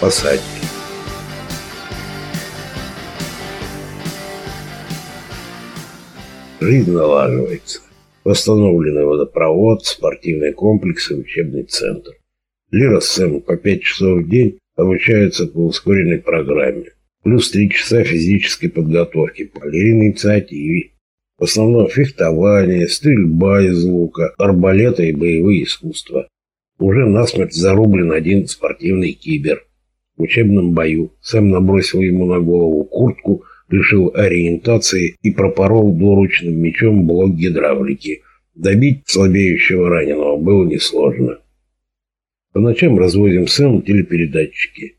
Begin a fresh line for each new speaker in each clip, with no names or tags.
посадки. Жизнь налаживается. Восстановленный водопровод, спортивный комплекс и учебный центр. Лира с по 5 часов в день обучаются по ускоренной программе. Плюс 3 часа физической подготовки по Лириной инициативе. В основном фехтование, стрельба из лука, арбалета и боевые искусства. Уже насмерть зарублен один спортивный кибер. В учебном бою Сэм набросил ему на голову куртку, лишил ориентации и пропорол двуручным мечом блок гидравлики. Добить слабеющего раненого было несложно. По ночам разводим Сэму телепередатчики.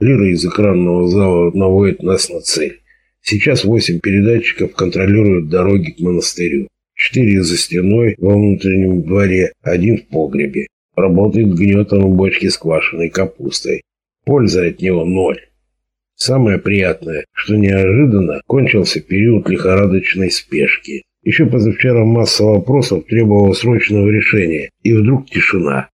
Лира из экранного зала наводит нас на цель. Сейчас восемь передатчиков контролируют дороги к монастырю. Четыре за стеной во внутреннем дворе, один в погребе. Работает гнетом в бочке с квашеной капустой. Польза от него ноль. Самое приятное, что неожиданно кончился период лихорадочной спешки. Еще позавчера масса вопросов требовала срочного решения, и вдруг тишина.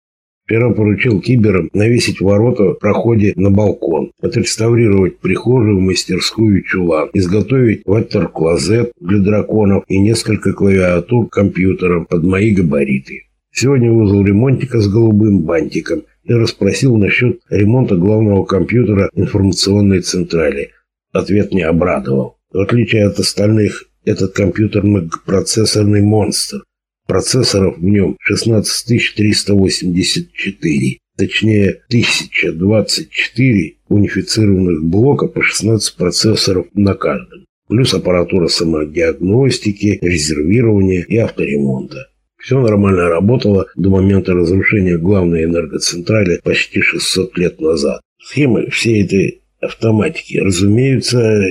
Вчера поручил киберам навесить ворота в проходе на балкон, отреставрировать прихожую, мастерскую и чулан, изготовить ваттер-клозет для драконов и несколько клавиатур компьютером под мои габариты. Сегодня вызвал ремонтика с голубым бантиком и расспросил насчет ремонта главного компьютера информационной централи. Ответ не обрадовал. В отличие от остальных, этот компьютер многопроцессорный монстр. Процессоров в нем 16384, точнее 1024 унифицированных блока по 16 процессоров на каждом. Плюс аппаратура самодиагностики, резервирования и авторемонта. Все нормально работало до момента разрушения главной энергоцентрали почти 600 лет назад. Схемы всей этой автоматики, разумеется,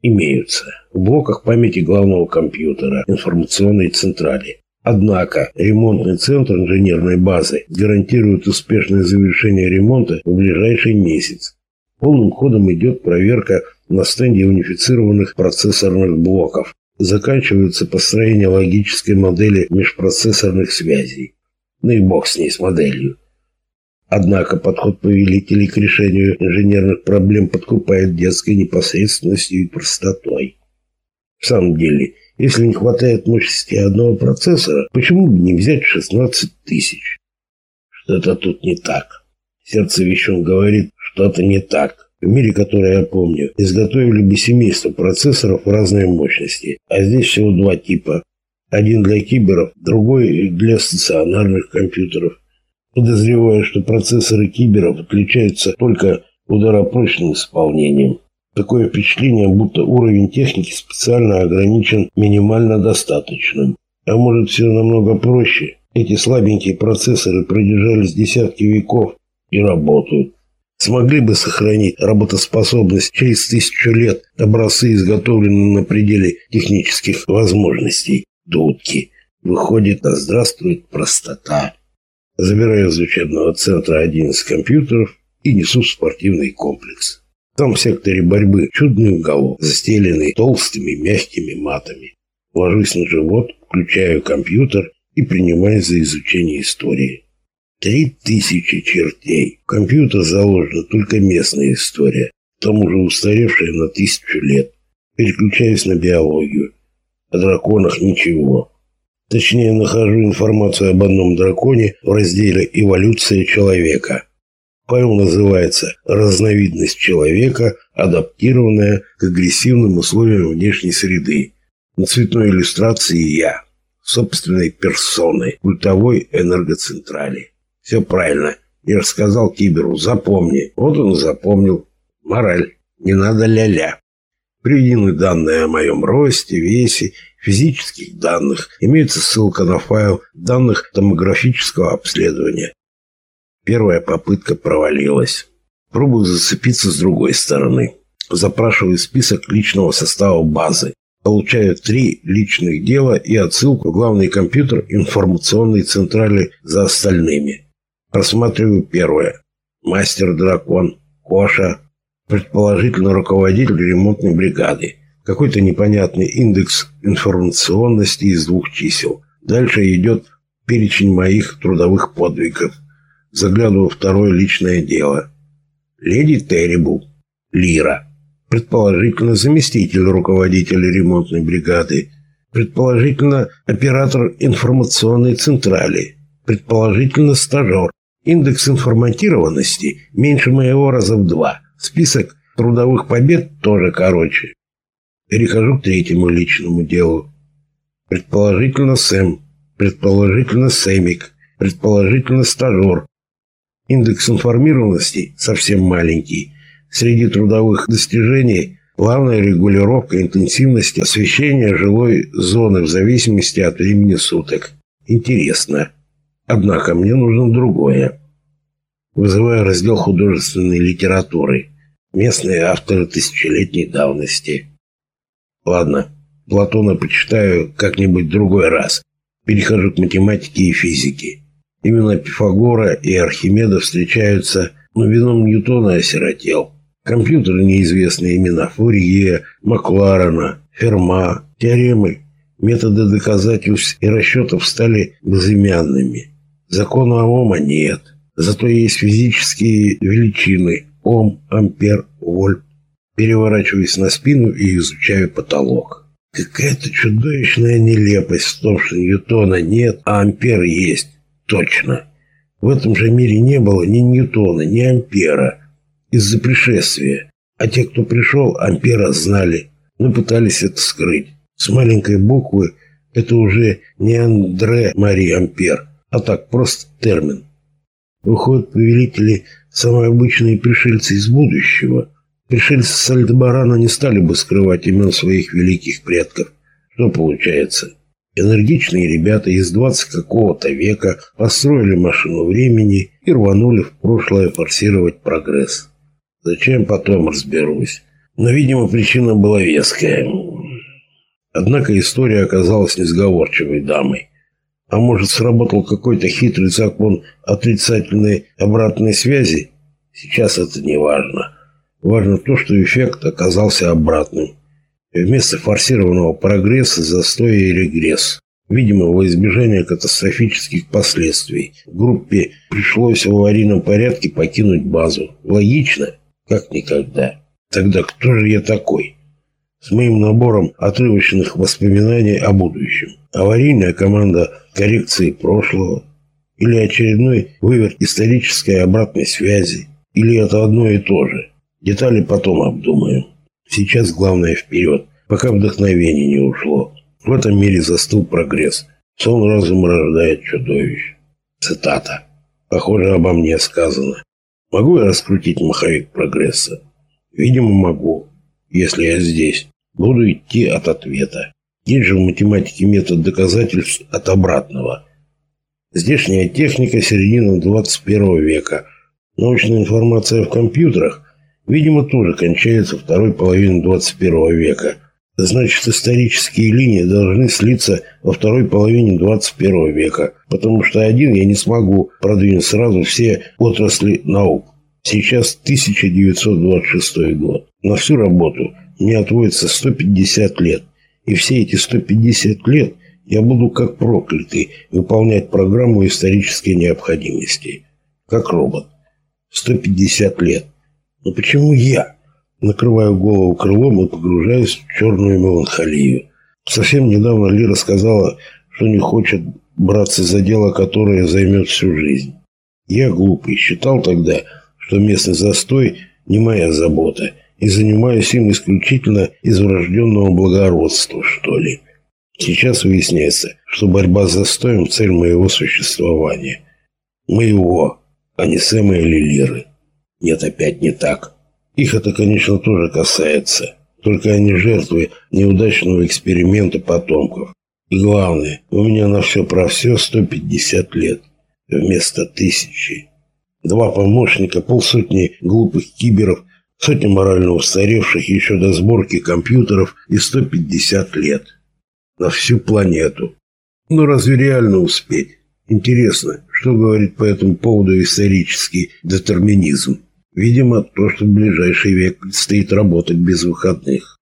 имеются в блоках памяти главного компьютера информационной централи. Однако ремонтный центр инженерной базы гарантирует успешное завершение ремонта в ближайший месяц. Полным ходом идет проверка на стенде унифицированных процессорных блоков заканчивается построение логической модели межпроцессорных связей. Ну и бог с ней, с моделью. Однако подход повелителей к решению инженерных проблем подкупает детской непосредственностью и простотой. В самом деле, если не хватает мощности одного процессора, почему бы не взять 16 тысяч? Что-то тут не так. Сердце вещун говорит, что-то не так. В мире, который я помню, изготовили бы семейство процессоров разной мощности, а здесь всего два типа. Один для киберов, другой для стационарных компьютеров. Подозреваю, что процессоры киберов отличаются только ударопрочным исполнением. Такое впечатление, будто уровень техники специально ограничен минимально достаточным. А может все намного проще? Эти слабенькие процессоры продержались десятки веков и работают смогли бы сохранить работоспособность через тысячу лет образцы, изготовленные на пределе технических возможностей. Дудки. Выходит, да здравствует простота. Забираю из учебного центра один из компьютеров и несу в спортивный комплекс. Там в секторе борьбы чудный уголок, застеленный толстыми мягкими матами. Ложусь на живот, включаю компьютер и принимаюсь за изучение истории. Три тысячи чертей. В компьютер заложена только местная история, к тому же устаревшая на тысячу лет. Переключаюсь на биологию. О драконах ничего. Точнее, нахожу информацию об одном драконе в разделе «Эволюция человека». Файл называется «Разновидность человека, адаптированная к агрессивным условиям внешней среды». На цветной иллюстрации я, собственной персоной, культовой энергоцентрали. Все правильно. Я рассказал Киберу, запомни. Вот он и запомнил. Мораль. Не надо ля-ля. Приведены данные о моем росте, весе, физических данных. Имеется ссылка на файл данных томографического обследования. Первая попытка провалилась. Пробую зацепиться с другой стороны. Запрашиваю список личного состава базы. Получаю три личных дела и отсылку в главный компьютер информационной централи за остальными. Рассматриваю первое. Мастер-дракон, Коша, предположительно руководитель ремонтной бригады. Какой-то непонятный индекс информационности из двух чисел. Дальше идет перечень моих трудовых подвигов. Заглядываю второе личное дело. Леди Террибл. Лира. Предположительно, заместитель руководителя ремонтной бригады. Предположительно, оператор информационной централи. Предположительно, стажер. Индекс информатированности меньше моего раза в два. Список трудовых побед тоже короче. Перехожу к третьему личному делу. Предположительно, Сэм. Предположительно, Сэмик. Предположительно, стажер. Индекс информированности совсем маленький. Среди трудовых достижений плавная регулировка интенсивности освещения жилой зоны в зависимости от времени суток. Интересно. Однако мне нужно другое. Вызываю раздел художественной литературы. Местные авторы тысячелетней давности. Ладно, Платона почитаю как-нибудь другой раз. Перехожу к математике и физике. Именно Пифагора и Архимеда встречаются, но вином Ньютона осиротел. Компьютеры неизвестные имена Фурье, Макларена, Ферма, теоремы, методы доказательств и расчетов стали безымянными. Закона Ома нет. Зато есть физические величины – Ом, Ампер, Вольт. Переворачиваюсь на спину и изучаю потолок. Какая-то чудовищная нелепость в том, что Ньютона нет, а Ампер есть. Точно. В этом же мире не было ни Ньютона, ни Ампера. Из-за пришествия. А те, кто пришел, Ампера знали, но пытались это скрыть. С маленькой буквы это уже не Андре Мари Ампер, а так просто термин. Выходят повелители самые обычные пришельцы из будущего. Пришельцы с Альдебарана не стали бы скрывать имен своих великих предков. Что получается? Энергичные ребята из 20 какого-то века построили машину времени и рванули в прошлое форсировать прогресс. Зачем потом разберусь. Но, видимо, причина была веская. Однако история оказалась несговорчивой дамой. А может, сработал какой-то хитрый закон отрицательной обратной связи? Сейчас это не важно. Важно то, что эффект оказался обратным. Вместо форсированного прогресса застой и регресс. Видимо, во избежание катастрофических последствий группе пришлось в аварийном порядке покинуть базу. Логично? Как никогда. Тогда кто же я такой? С моим набором отрывочных воспоминаний о будущем. Аварийная команда коррекции прошлого. Или очередной выверт исторической обратной связи. Или это одно и то же. Детали потом обдумаем. Сейчас главное вперед, пока вдохновение не ушло. В этом мире застыл прогресс. Сон разума рождает чудовищ. Цитата. Похоже, обо мне сказано. Могу я раскрутить маховик прогресса? Видимо, могу. Если я здесь, буду идти от ответа. Есть же в математике метод доказательств от обратного. Здешняя техника середины 21 века. Научная информация в компьютерах видимо, тоже кончается второй половиной 21 века. Значит, исторические линии должны слиться во второй половине 21 века, потому что один я не смогу продвинуть сразу все отрасли наук. Сейчас 1926 год. На всю работу мне отводится 150 лет. И все эти 150 лет я буду как проклятый выполнять программу исторической необходимости. Как робот. 150 лет. Но почему я? Накрываю голову крылом и погружаюсь в черную меланхолию. Совсем недавно Лира сказала, что не хочет браться за дело, которое займет всю жизнь. Я глупый, считал тогда, что местный застой не моя забота, и занимаюсь им исключительно из врожденного благородства, что ли. Сейчас выясняется, что борьба с застоем – цель моего существования. Моего, а не Сэма или Лиры. Нет, опять не так. Их это, конечно, тоже касается. Только они жертвы неудачного эксперимента потомков. И главное, у меня на все про все 150 лет вместо тысячи. Два помощника, полсотни глупых киберов, сотня морально устаревших еще до сборки компьютеров и 150 лет. На всю планету. Ну разве реально успеть? Интересно, что говорит по этому поводу исторический детерминизм? Видимо, то, что в ближайший век предстоит работать без выходных.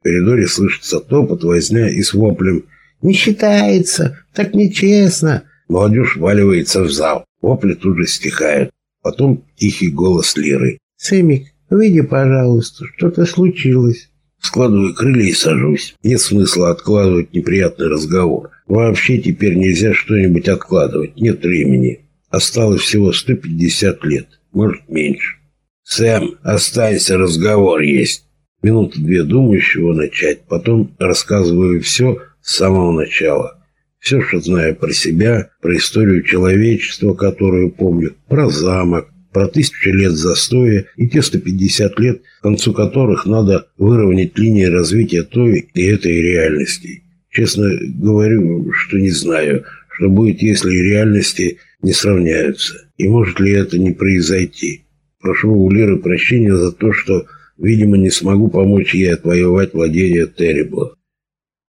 В коридоре слышится топот, возня и с воплем «Не считается! Так нечестно!» Молодежь валивается в зал. Вопли тут же стихают. Потом тихий голос Лиры.
Сэмик, выйди, пожалуйста, что-то случилось.
Складываю крылья и сажусь. Нет смысла откладывать неприятный разговор. Вообще теперь нельзя что-нибудь откладывать. Нет времени. Осталось всего 150 лет. Может, меньше. Сэм, останься, разговор есть. Минуты две думаю, с чего начать. Потом рассказываю все с самого начала. Все, что знаю про себя, про историю человечества, которую помню, про замок, про тысячи лет застоя и те 150 лет, к концу которых надо выровнять линии развития той и этой реальности. Честно говорю, что не знаю, что будет, если реальности не сравняются. И может ли это не произойти. Прошу у Лиры прощения за то, что, видимо, не смогу помочь ей отвоевать владение Террибла.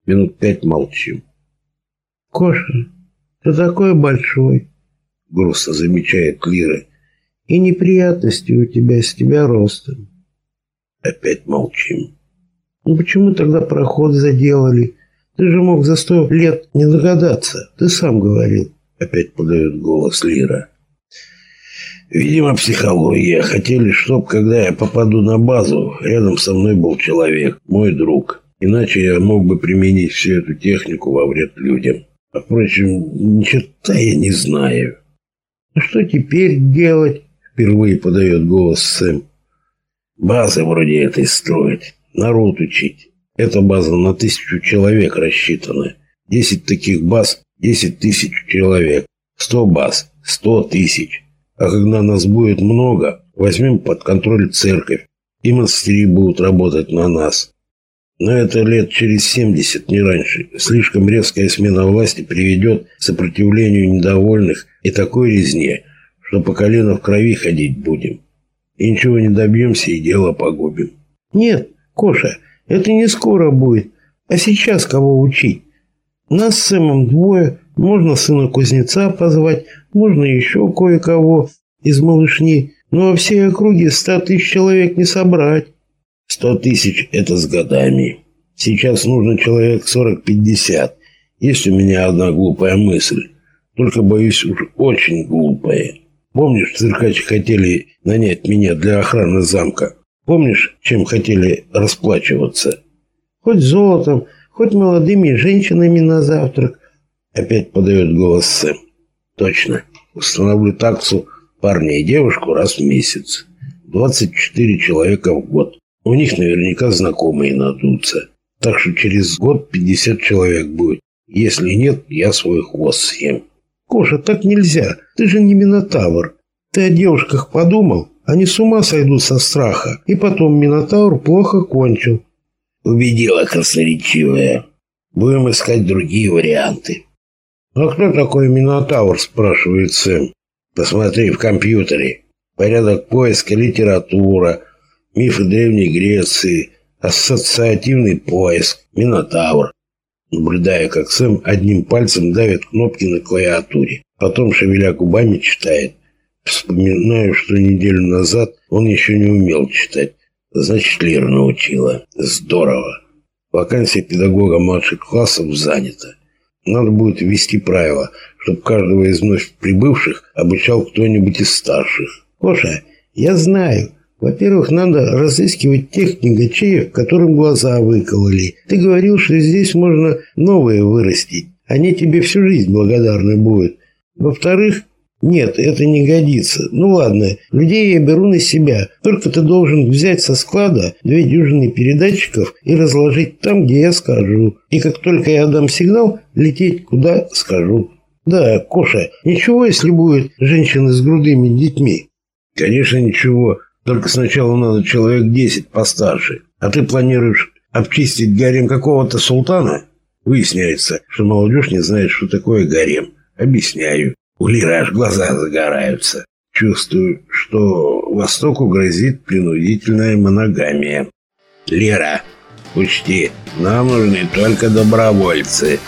Минут пять молчим.
«Коша, ты такой большой!»
Грустно замечает Лира.
«И неприятности у тебя с тебя ростом».
Опять молчим.
«Ну почему тогда проход заделали? Ты же мог за сто лет не догадаться. Ты сам говорил».
Опять подает голос Лира. Видимо, психология. Хотели, чтоб, когда я попаду на базу, рядом со мной был человек, мой друг. Иначе я мог бы применить всю эту технику во вред людям. А, впрочем, ни черта я не знаю.
А что теперь делать? Впервые подает голос Сэм.
Базы вроде этой строить. Народ учить. Эта база на тысячу человек рассчитана. Десять таких баз – десять тысяч человек. Сто баз – сто тысяч. А когда нас будет много, возьмем под контроль церковь. И монастыри будут работать на нас. Но это лет через 70, не раньше. Слишком резкая смена власти приведет к сопротивлению недовольных и такой резне, что по колено в крови ходить будем. И ничего не добьемся, и дело погубим.
Нет, Коша, это не скоро будет. А сейчас кого учить? Нас с Сэмом двое, можно сына кузнеца позвать, можно еще кое-кого из малышни. Но во всей округе ста тысяч человек не собрать.
Сто тысяч – это с годами. Сейчас нужно человек сорок-пятьдесят. Есть у меня одна глупая мысль. Только, боюсь, уж очень глупая. Помнишь, циркачи хотели нанять меня для охраны замка? Помнишь, чем хотели расплачиваться?
Хоть золотом, хоть молодыми женщинами на завтрак.
Опять подает голос Сэм. Точно. Установлю таксу парня и девушку раз в месяц. 24 человека в год. У них наверняка знакомые надутся. Так что через год 50 человек будет. Если нет, я свой хвост съем.
Коша, так нельзя. Ты же не Минотавр. Ты о девушках подумал? Они с ума сойдут со страха. И потом Минотавр плохо кончил.
Убедила красноречивая. Будем искать другие варианты.
А кто такой Минотавр, спрашивает Сэм.
Посмотри в компьютере. Порядок поиска, литература, мифы Древней Греции, ассоциативный поиск, Минотавр. Наблюдая, как Сэм одним пальцем давит кнопки на клавиатуре. Потом, шевеля губами, читает. Вспоминаю, что неделю назад он еще не умел читать. Значит, Лера научила. Здорово. Вакансия педагога младших классов занята. Надо будет ввести правила, чтобы каждого из вновь прибывших обучал кто-нибудь из старших.
Коша, я знаю. Во-первых, надо разыскивать тех негачеев, которым глаза выкололи. Ты говорил, что здесь можно новые вырастить. Они тебе всю жизнь благодарны будут. Во-вторых, нет, это не годится. Ну ладно, людей я беру на себя. Только ты должен взять со склада две дюжины передатчиков и разложить там, где я скажу. И как только я дам сигнал, лететь куда скажу. Да, Коша, ничего, если будет женщина с грудыми детьми?
Конечно, ничего. Только сначала надо человек десять постарше. А ты планируешь обчистить гарем какого-то султана? Выясняется, что молодежь не знает, что такое гарем. Объясняю. У Лиры аж глаза загораются. Чувствую, что Востоку грозит принудительная моногамия. Лера, учти, нам нужны только добровольцы.